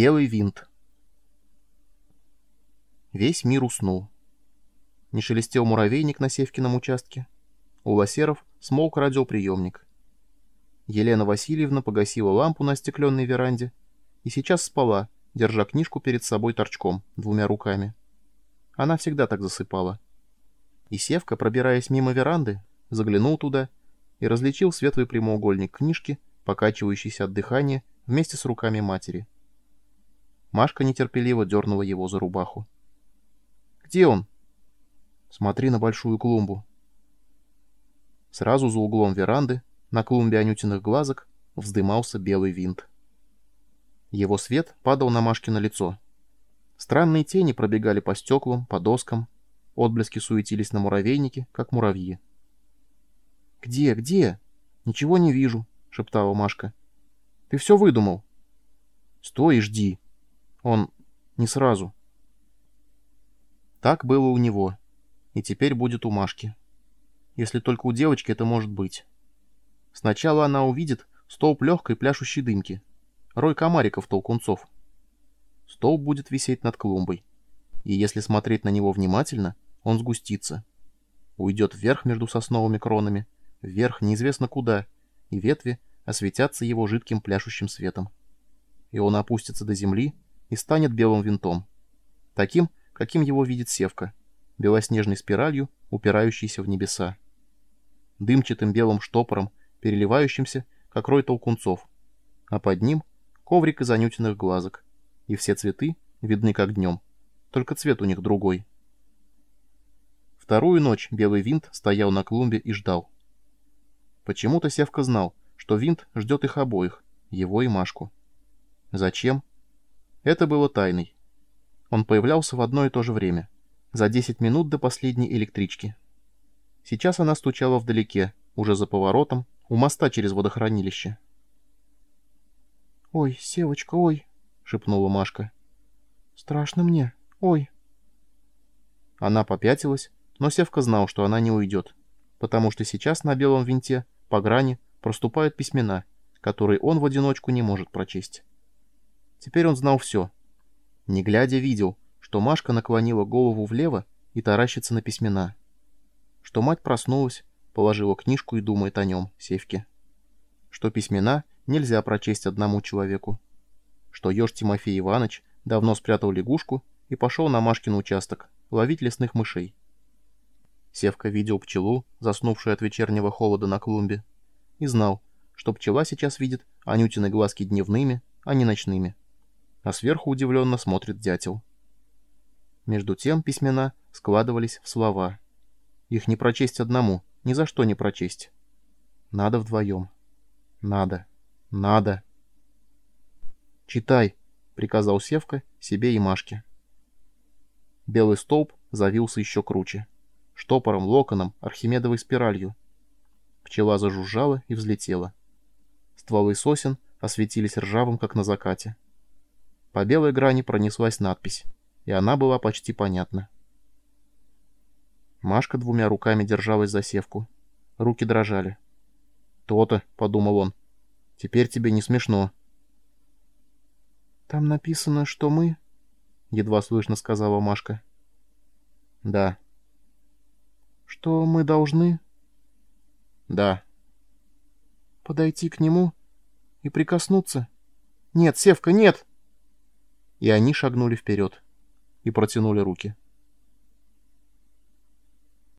Белый винт. Весь мир уснул. Не шелестел муравейник на Севкином участке. У лосеров смолк радиоприемник. Елена Васильевна погасила лампу на стекленной веранде и сейчас спала, держа книжку перед собой торчком, двумя руками. Она всегда так засыпала. И Севка, пробираясь мимо веранды, заглянул туда и различил светлый прямоугольник книжки, покачивающийся от дыхания вместе с руками матери. Машка нетерпеливо дернула его за рубаху. «Где он?» «Смотри на большую клумбу». Сразу за углом веранды, на клумбе анютиных глазок, вздымался белый винт. Его свет падал на Машкино лицо. Странные тени пробегали по стеклам, по доскам, отблески суетились на муравейнике, как муравьи. «Где, где? Ничего не вижу», — шептала Машка. «Ты все выдумал». «Стой и жди», он не сразу. Так было у него. И теперь будет у Машки. Если только у девочки это может быть. Сначала она увидит столб легкой пляшущей дымки. Рой комариков-толкунцов. Столб будет висеть над клумбой. И если смотреть на него внимательно, он сгустится. Уйдет вверх между сосновыми кронами, вверх неизвестно куда, и ветви осветятся его жидким пляшущим светом. И он опустится до земли, и станет белым винтом. Таким, каким его видит Севка, белоснежной спиралью, упирающейся в небеса. Дымчатым белым штопором, переливающимся, как рой толкунцов. А под ним коврик из анютиных глазок. И все цветы видны как днем, только цвет у них другой. Вторую ночь белый винт стоял на клумбе и ждал. Почему-то Севка знал, что винт ждет их обоих, его и Машку. Зачем? Это было тайной. Он появлялся в одно и то же время, за 10 минут до последней электрички. Сейчас она стучала вдалеке, уже за поворотом, у моста через водохранилище. «Ой, Севочка, ой!» — шепнула Машка. «Страшно мне, ой!» Она попятилась, но Севка знал, что она не уйдет, потому что сейчас на белом винте, по грани, проступают письмена, которые он в одиночку не может прочесть. Теперь он знал все. Не глядя, видел, что Машка наклонила голову влево и таращится на письмена. Что мать проснулась, положила книжку и думает о нем, Севке. Что письмена нельзя прочесть одному человеку. Что еж Тимофей Иванович давно спрятал лягушку и пошел на Машкин участок ловить лесных мышей. Севка видел пчелу, заснувшую от вечернего холода на клумбе, и знал, что пчела сейчас видит Анютины глазки дневными, а не ночными а сверху удивленно смотрит дятел. Между тем письмена складывались в слова. Их не прочесть одному, ни за что не прочесть. Надо вдвоем. Надо. Надо. «Читай», — приказал Севка себе и Машке. Белый столб завился еще круче. Штопором, локоном, архимедовой спиралью. Пчела зажужжала и взлетела. Стволы сосен осветились ржавым, как на закате. По белой грани пронеслась надпись, и она была почти понятна. Машка двумя руками держалась за севку. Руки дрожали. «То-то», — подумал он, — «теперь тебе не смешно». «Там написано, что мы...» — едва слышно сказала Машка. «Да». «Что мы должны...» «Да». «Подойти к нему и прикоснуться?» «Нет, Севка, нет!» И они шагнули вперед и протянули руки.